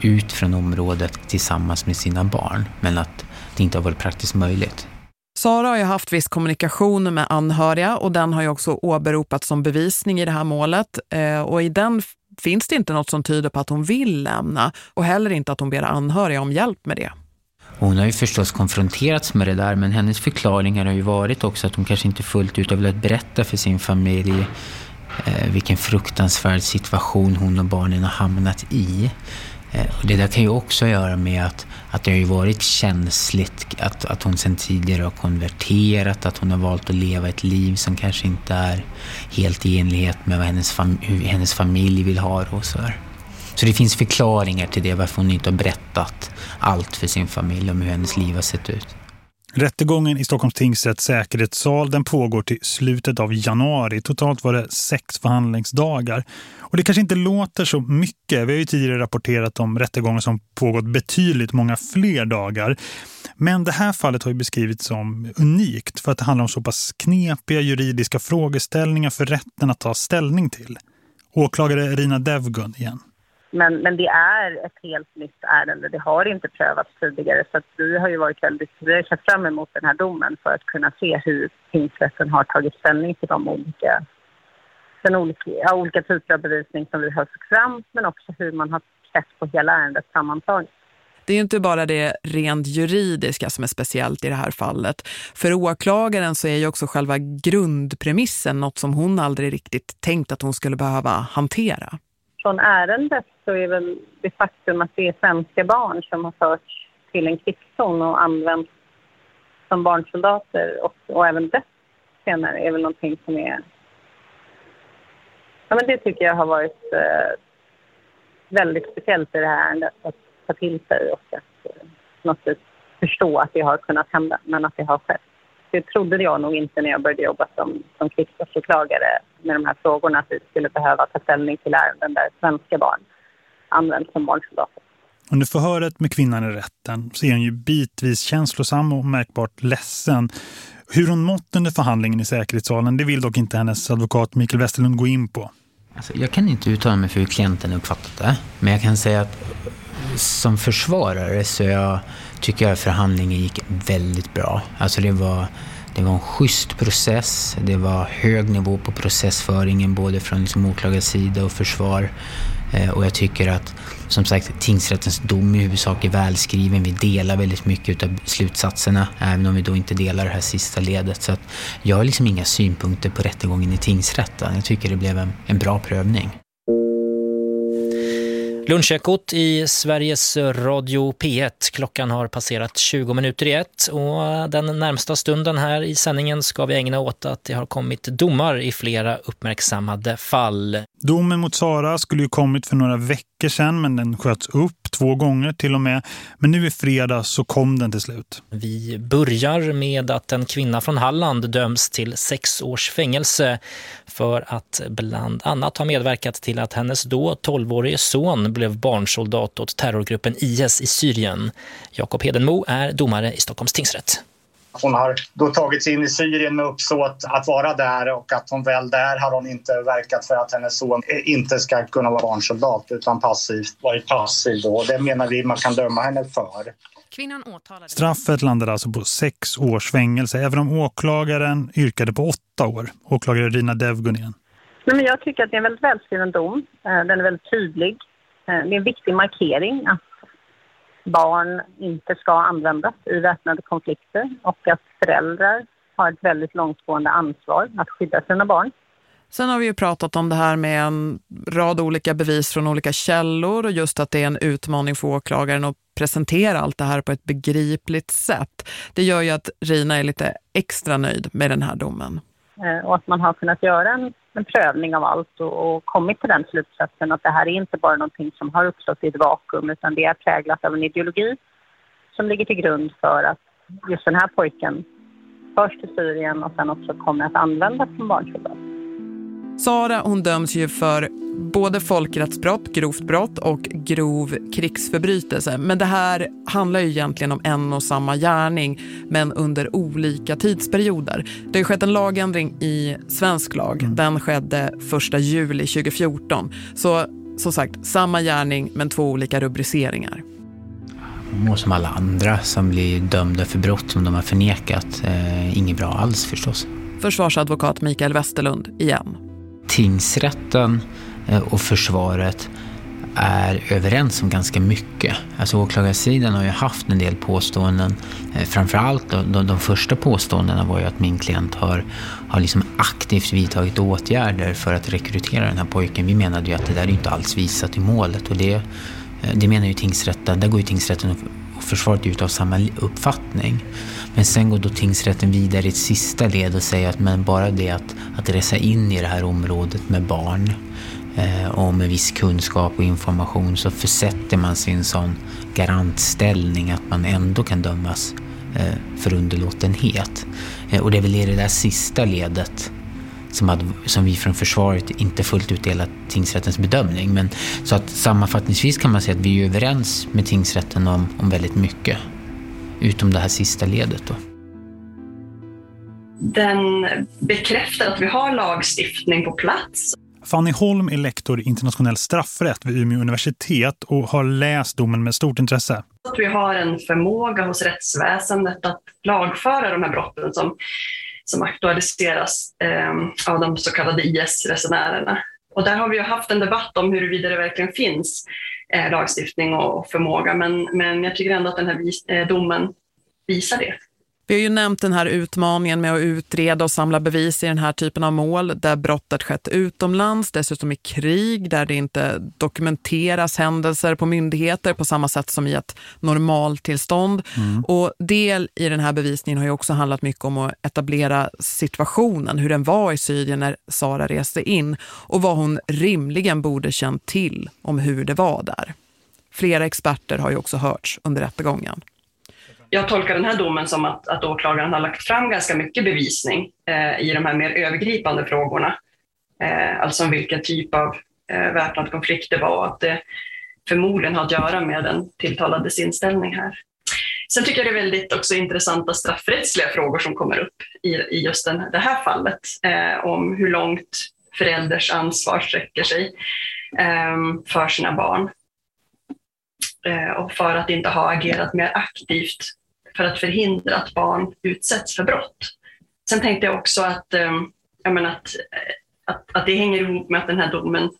ut från området tillsammans med sina barn, men att det inte har varit praktiskt möjligt. Sara har ju haft viss kommunikation med anhöriga och den har ju också åberopats som bevisning i det här målet. Eh, och i den finns det inte något som tyder på att hon vill lämna och heller inte att hon ber anhöriga om hjälp med det. Hon har ju förstås konfronterats med det där men hennes förklaringar har ju varit också att hon kanske inte fullt ut har velat berätta för sin familj eh, vilken fruktansvärd situation hon och barnen har hamnat i. Eh, och det där kan ju också göra med att, att det har ju varit känsligt att, att hon sedan tidigare har konverterat, att hon har valt att leva ett liv som kanske inte är helt i enlighet med vad hennes, fam hur hennes familj vill ha det och så här. Så det finns förklaringar till det, varför hon inte har berättat allt för sin familj om hur hennes liv har sett ut. Rättegången i Stockholms tingsrätts säkerhetssal den pågår till slutet av januari. Totalt var det sex förhandlingsdagar. Och det kanske inte låter så mycket. Vi har ju tidigare rapporterat om rättegångar som pågått betydligt många fler dagar. Men det här fallet har ju beskrivits som unikt för att det handlar om så pass knepiga juridiska frågeställningar för rätten att ta ställning till. Åklagare Rina Devgun igen. Men, men det är ett helt nytt ärende. Det har inte prövats tidigare. Så vi har ju varit väldigt, vi har sett fram emot den här domen för att kunna se hur tingsrätten har tagit ställning till de olika, den olika, ja, olika typer av bevisning som vi har fått fram. Men också hur man har sett på hela ärendet sammantaget. Det är inte bara det rent juridiska som är speciellt i det här fallet. För åklagaren så är ju också själva grundpremissen något som hon aldrig riktigt tänkt att hon skulle behöva hantera från ärendet så är väl det faktum att det är svenska barn som har förts till en krigszon och använts som barnsoldater och, och även dött senare är väl någonting som är... Ja, men det tycker jag har varit eh, väldigt speciellt i det här ärendet att ta till sig och att eh, något sätt förstå att det har kunnat hända, men att det har skett. Det trodde jag nog inte när jag började jobba som, som krigsåklagare med de här frågorna att vi skulle behöva ta ställning till ärenden där svenska barn används som barnsoldater. Under förhöret med kvinnan i rätten så är hon ju bitvis känslosam och märkbart ledsen. Hur hon mått under förhandlingen i säkerhetssalen, det vill dock inte hennes advokat Mikael Westerlund gå in på. Alltså, jag kan inte uttala mig för hur klienten uppfattat det. Men jag kan säga att som försvarare så jag, tycker jag förhandlingen gick väldigt bra. Alltså det var det var en schysst process. Det var hög nivå på processföringen både från liksom åklagarsida och försvar. Eh, och jag tycker att som sagt tingsrättens dom i huvudsak är välskriven. Vi delar väldigt mycket av slutsatserna även om vi då inte delar det här sista ledet. Så att jag har liksom inga synpunkter på rättegången i tingsrätten. Jag tycker det blev en, en bra prövning. Lunchekot i Sveriges Radio P1. Klockan har passerat 20 minuter i ett och den närmsta stunden här i sändningen ska vi ägna åt att det har kommit domar i flera uppmärksammade fall. Domen mot Sara skulle ju kommit för några veckor sedan men den sköts upp två gånger till och med. Men nu i fredag så kom den till slut. Vi börjar med att en kvinna från Halland döms till sex års fängelse för att bland annat ha medverkat till att hennes då 12-årige son blev barnsoldat åt terrorgruppen IS i Syrien. Jakob Hedenmo är domare i Stockholms tingsrätt. Hon har då tagit sig in i Syrien med uppsåt att vara där och att hon väl där har hon inte verkat för att hennes son inte ska kunna vara barnsoldat utan passivt varit passiv då. Det menar vi man kan döma henne för. Straffet landade alltså på sex års fängelse även om åklagaren yrkade på åtta år. Åklagare Rina Devgun igen. Nej, men jag tycker att det är en väldigt välskriven dom. Eh, den är väldigt tydlig. Eh, det är en viktig markering att barn inte ska användas i väpnade konflikter och att föräldrar har ett väldigt långtgående ansvar att skydda sina barn. Sen har vi ju pratat om det här med en rad olika bevis från olika källor och just att det är en utmaning för åklagaren att presentera allt det här på ett begripligt sätt. Det gör ju att Rina är lite extra nöjd med den här domen. Eh, och att man har kunnat göra en, en prövning av allt och, och kommit till den slutsatsen att det här är inte bara någonting som har uppstått i ett vakuum utan det är präglat av en ideologi som ligger till grund för att just den här pojken förs till Syrien och sen också kommer att användas som barnsoldat. Sara hon döms ju för både folkrättsbrott, grovt brott och grov krigsförbrytelse. Men det här handlar ju egentligen om en och samma gärning men under olika tidsperioder. Det har skett en lagändring i svensk lag. Mm. Den skedde 1 juli 2014. Så som sagt, samma gärning men två olika rubriceringar. Och som alla andra som blir dömda för brott som de har förnekat. Eh, inget bra alls förstås. Försvarsadvokat Mikael Westerlund igen tingsrätten eh, och försvaret är överens om ganska mycket. Alltså åklagarsidan har ju haft en del påståenden. Eh, framförallt de, de, de första påståendena var ju att min klient har, har liksom aktivt vidtagit åtgärder för att rekrytera den här pojken. Vi menade ju att det där är inte alls visat i målet och det, eh, det menar ju tingsrätten, där går ju tingsrätten och försvaret ut av samma uppfattning. Men sen går då tingsrätten vidare i ett sista led och säger att men bara det att, att resa in i det här området med barn eh, och med viss kunskap och information så försätter man sig i en sån garantställning att man ändå kan dömas eh, för underlåtenhet. Eh, och det är väl i det där sista ledet som, hade, som vi från försvaret inte fullt ut delat tingsrättens bedömning. Men, så att sammanfattningsvis kan man säga att vi är överens med tingsrätten om, om väldigt mycket. Utom det här sista ledet då. Den bekräftar att vi har lagstiftning på plats. Fanny Holm är lektor i internationell straffrätt vid Umeå universitet och har läst domen med stort intresse. Att vi har en förmåga hos rättsväsendet att lagföra de här brotten som, som aktualiseras eh, av de så kallade IS-resenärerna. Och där har vi ju haft en debatt om huruvida det verkligen finns Eh, lagstiftning och förmåga, men, men jag tycker ändå att den här vis, eh, domen visar det. Vi har ju nämnt den här utmaningen med att utreda och samla bevis i den här typen av mål där brottet skett utomlands, dessutom i krig där det inte dokumenteras händelser på myndigheter på samma sätt som i ett normaltillstånd. Mm. Och del i den här bevisningen har ju också handlat mycket om att etablera situationen, hur den var i Syrien när Sara reste in och vad hon rimligen borde känt till om hur det var där. Flera experter har ju också hörts under rättegången jag tolkar den här domen som att, att åklagaren har lagt fram ganska mycket bevisning eh, i de här mer övergripande frågorna. Eh, alltså om vilken typ av eh, väpnad konflikt det var och att det förmodligen har att göra med den tilltalades inställning här. Sen tycker jag det är väldigt också intressanta straffrättsliga frågor som kommer upp i, i just den, det här fallet eh, om hur långt förälders ansvar sträcker sig eh, för sina barn eh, och för att inte ha agerat mer aktivt för att förhindra att barn utsätts för brott. Sen tänkte jag också att, eh, jag menar att, att, att det hänger ihop med att den här domen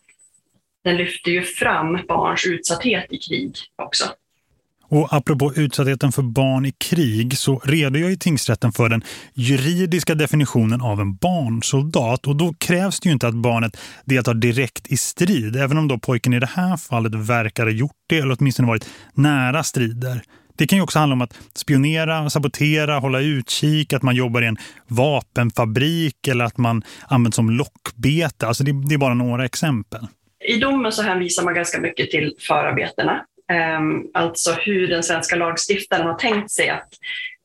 den lyfter ju fram barns utsatthet i krig också. Och apropå utsattheten för barn i krig så redogör ju tingsrätten för den juridiska definitionen av en barnsoldat och då krävs det ju inte att barnet deltar direkt i strid även om då pojken i det här fallet verkar ha gjort det eller åtminstone varit nära strider. Det kan ju också handla om att spionera, sabotera, hålla utkik, att man jobbar i en vapenfabrik eller att man används som lockbete. Alltså det, det är bara några exempel. I domen så hänvisar man ganska mycket till förarbetena. Ehm, alltså hur den svenska lagstiftaren har tänkt sig att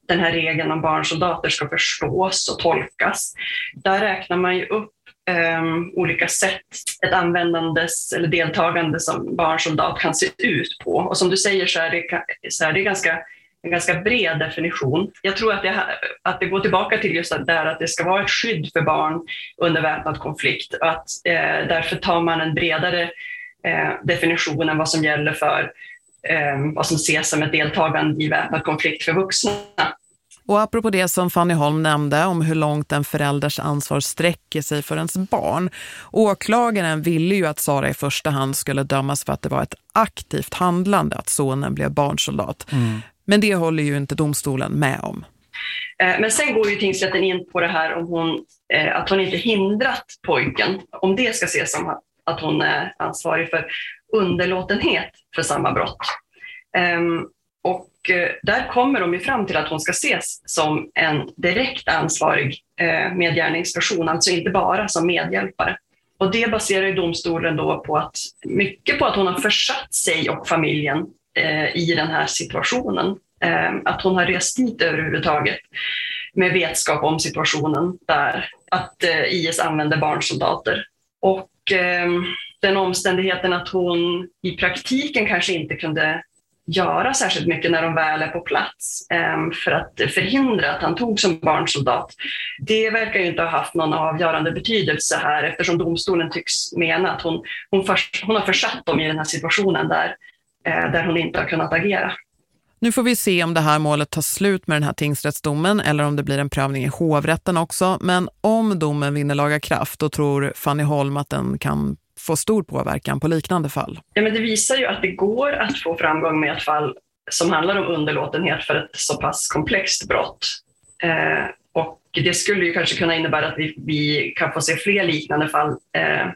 den här regeln om barnsoldater ska förstås och tolkas. Där räknar man ju upp um, olika sätt ett användandes eller deltagande som barnsoldat kan se ut på. Och som du säger så är det, så är det ganska, en ganska bred definition. Jag tror att det, att det går tillbaka till just det där att det ska vara ett skydd för barn under väpnad konflikt. Att, eh, därför tar man en bredare eh, definition än vad som gäller för eh, vad som ses som ett deltagande i väpnad konflikt för vuxna. Och apropå det som Fanny Holm nämnde om hur långt en förälders ansvar sträcker sig för ens barn. Åklagaren ville ju att Sara i första hand skulle dömas för att det var ett aktivt handlande att sonen blev barnsoldat. Mm. Men det håller ju inte domstolen med om. Eh, men sen går ju tingsrätten in på det här om hon, eh, att hon inte hindrat pojken. Om det ska ses som att hon är ansvarig för underlåtenhet för samma brott. Ehm, och Eh, där kommer de ju fram till att hon ska ses som en direkt ansvarig eh, medgärningsperson, alltså inte bara som medhjälpare. Och det baserar ju domstolen då på att, mycket på att hon har försatt sig och familjen eh, i den här situationen. Att hon har rest dit överhuvudtaget med vetskap om situationen där, att IS använder barnsoldater. Och den omständigheten att hon i praktiken kanske inte kunde göra särskilt mycket när de väl är på plats ehm, för att förhindra att han tog som barnsoldat. Det verkar ju inte ha haft någon avgörande betydelse här eftersom domstolen tycks mena att hon, hon, för, hon har försatt dem i den här situationen där, eh, där hon inte har kunnat agera. Nu får vi se om det här målet tar slut med den här tingsrättsdomen eller om det blir en prövning i hovrätten också. Men om domen vinner laga kraft då tror Fanny Holm att den kan få stor påverkan på liknande fall? Ja, men det visar ju att det går att få framgång med ett fall som handlar om underlåtenhet för ett så pass komplext brott. Eh, och det skulle ju kanske kunna innebära att vi, vi kan få se fler liknande fall eh,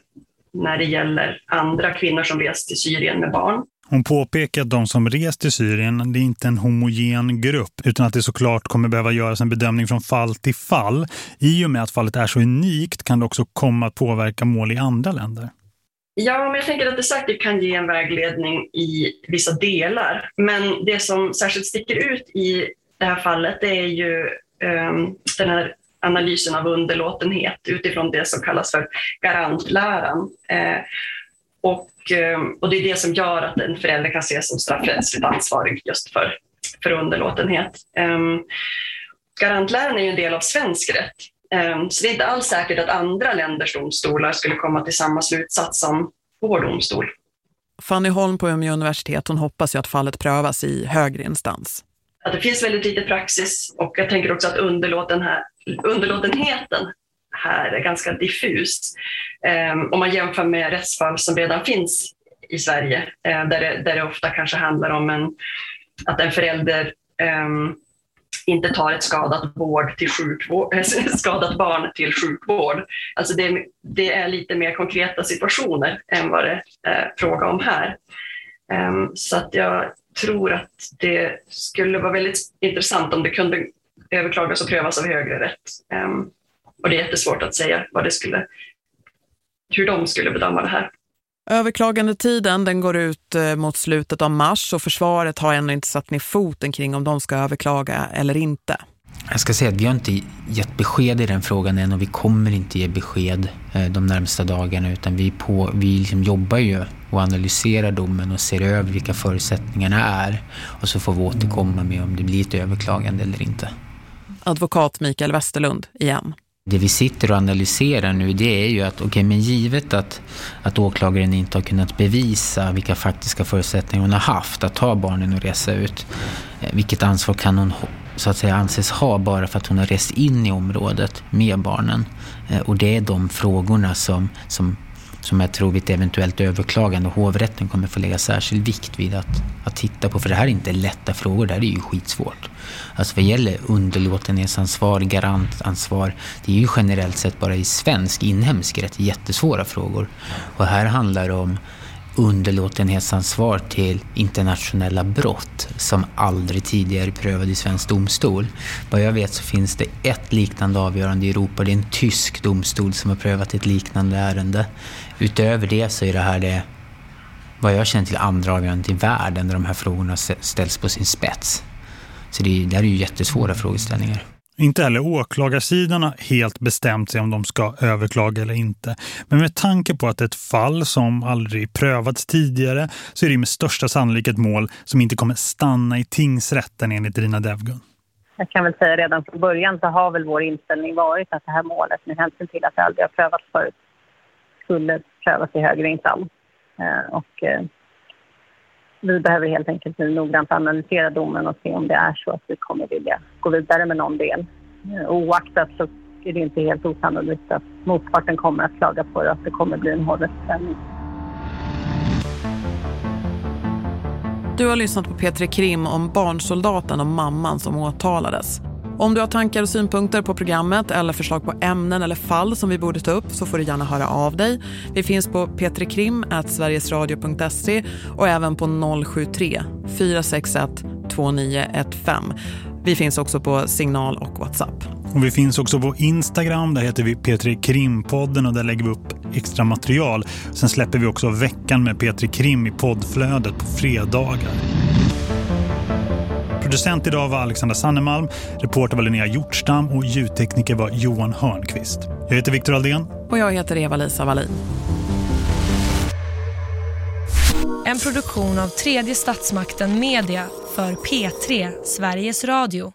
när det gäller andra kvinnor som rest till Syrien med barn. Hon påpekar att de som rest till Syrien det är inte en homogen grupp utan att det såklart kommer behöva göras en bedömning från fall till fall. I och med att fallet är så unikt kan det också komma att påverka mål i andra länder. Ja, men jag tänker att det säkert kan ge en vägledning i vissa delar. Men det som särskilt sticker ut i det här fallet det är ju um, den här analysen av underlåtenhet utifrån det som kallas för garantläran. Eh, och, ehm, och det är det som gör att en förälder kan ses som straffrättsligt ansvarig just för, för underlåtenhet. Um, garantläran är ju en del av svensk rätt, så det är inte alls säkert att andra länders domstolar skulle komma till samma slutsats som vår domstol. Fanny Holm på Umeå universitet hon hoppas ju att fallet prövas i högre instans. Att det finns väldigt lite praxis och jag tänker också att underlåten här, underlåtenheten här är ganska diffus. Um, om man jämför med rättsfall som redan finns i Sverige uh, där, det, där det ofta kanske handlar om en, att en förälder um, inte tar ett skadat, vård till sjukvård, skadat barn till sjukvård. Alltså det, det, är lite mer konkreta situationer än vad det är fråga om här. Um, så att jag tror att det skulle vara väldigt intressant om det kunde överklagas och prövas av högre rätt. Um, och det är jättesvårt att säga vad det skulle, hur de skulle bedöma det här. Överklagandetiden den går ut eh, mot slutet av mars och försvaret har ännu inte satt ner foten kring om de ska överklaga eller inte. Jag ska säga att vi har inte gett besked i den frågan än och vi kommer inte ge besked eh, de närmsta dagarna utan vi, på, vi liksom jobbar ju och analyserar domen och ser över vilka förutsättningarna är och så får vi återkomma med om det blir ett överklagande eller inte. Advokat Mikael Westerlund igen. Det vi sitter och analyserar nu det är ju att, okej okay, men givet att, att åklagaren inte har kunnat bevisa vilka faktiska förutsättningar hon har haft att ta barnen och resa ut, eh, vilket ansvar kan hon så att säga anses ha bara för att hon har rest in i området med barnen. Eh, och det är de frågorna som, som, som jag tror vid ett eventuellt överklagande hovrätten kommer få lägga särskild vikt vid att, att titta på. För det här är inte lätta frågor, det här är ju skitsvårt. Alltså vad gäller underlåtenhetsansvar, garantansvar, det är ju generellt sett bara i svensk inhemsk rätt jättesvåra frågor. Och här handlar det om underlåtenhetsansvar till internationella brott som aldrig tidigare prövade i svensk domstol. Vad jag vet så finns det ett liknande avgörande i Europa. Det är en tysk domstol som har prövat ett liknande ärende. Utöver det så är det här det, vad jag känner till, andra avgörandet i världen där de här frågorna ställs på sin spets. Så det, det här är ju jättesvåra frågeställningar. Inte heller åklagarsidan har helt bestämt sig om de ska överklaga eller inte. Men med tanke på att det är ett fall som aldrig prövats tidigare så är det med största sannolikhet mål som inte kommer stanna i tingsrätten enligt Rina Devgun. Jag kan väl säga redan från början så har väl vår inställning varit att det här målet med hänsyn till att det aldrig har prövats förut skulle prövas i högre instans. Eh, och eh, vi behöver helt enkelt nu noggrant analysera domen och se om det är så att vi kommer vilja gå vidare med någon del. Eh, oaktat så är det inte helt osannolikt att motparten kommer att klaga på det och att det kommer bli en hård rättsställning. Du har lyssnat på Petri Krim om barnsoldaten och mamman som åtalades. Om du har tankar och synpunkter på programmet eller förslag på ämnen eller fall som vi borde ta upp så får du gärna höra av dig. Vi finns på petrikrim.sverigesradio.se och även på 073 461 2915. Vi finns också på Signal och WhatsApp. Och vi finns också på Instagram, där heter vi Petri Krimpodden och där lägger vi upp extra material. Sen släpper vi också veckan med Petri Krim i poddflödet på fredagar. Producent idag var Alexandra Sannemalm, reporter var Linnea Hjortstam och ljudtekniker var Johan Hörnqvist. Jag heter Viktor Aldén. Och jag heter Eva-Lisa Wallin. En produktion av tredje statsmakten Media för P3 Sveriges Radio.